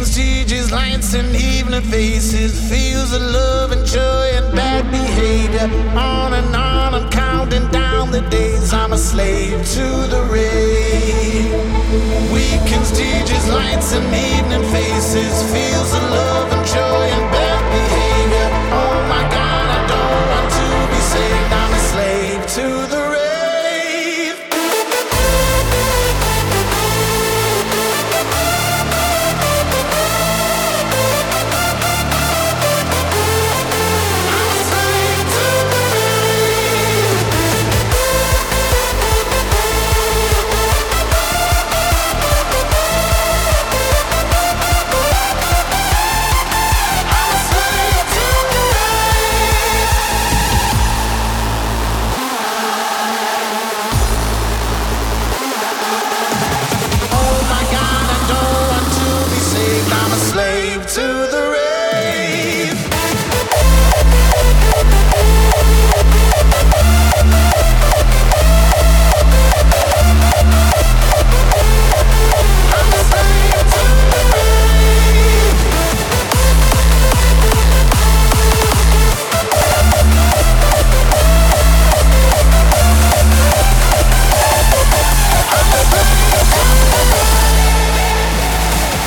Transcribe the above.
Weekends, DJs, lights, and evening faces. Feels of love and joy and bad behavior. On and on, I'm counting down the days. I'm a slave to the rave. Weekends, DJs, lights, and evening to the